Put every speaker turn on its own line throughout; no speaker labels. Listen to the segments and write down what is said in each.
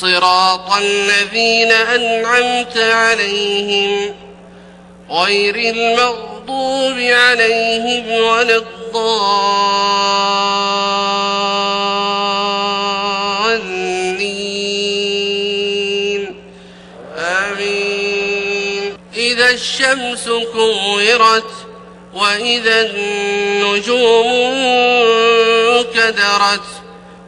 صراط الذين أنعمت عليهم غير المغضوب عليهم ولا الضالين. آمين. إذا الشمس كورت وإذا النجوم كدرت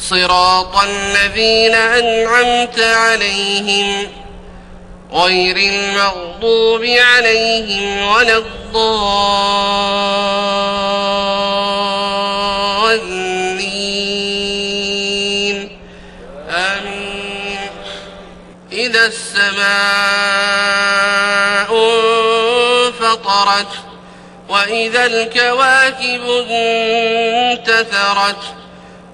صراط الذين أنعمت عليهم غير المغضوب عليهم ولا الضالين. آمين. إذا السماء انفطرت وإذا الكواكب انتثرت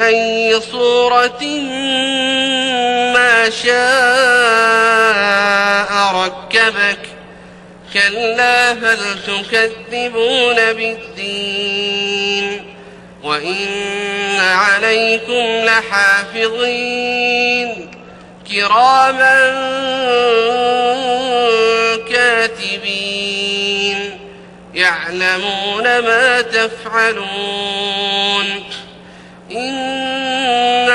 أي صورة ما شاء كركبك كلا هل تكذبون بالدين؟ وإن عليكم لحافظين. كراما كاتبين. يعلمون ما تفعلون.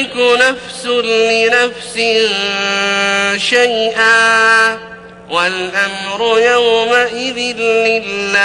تملك نفس لنفس شيئا والأمر يومئذ لله.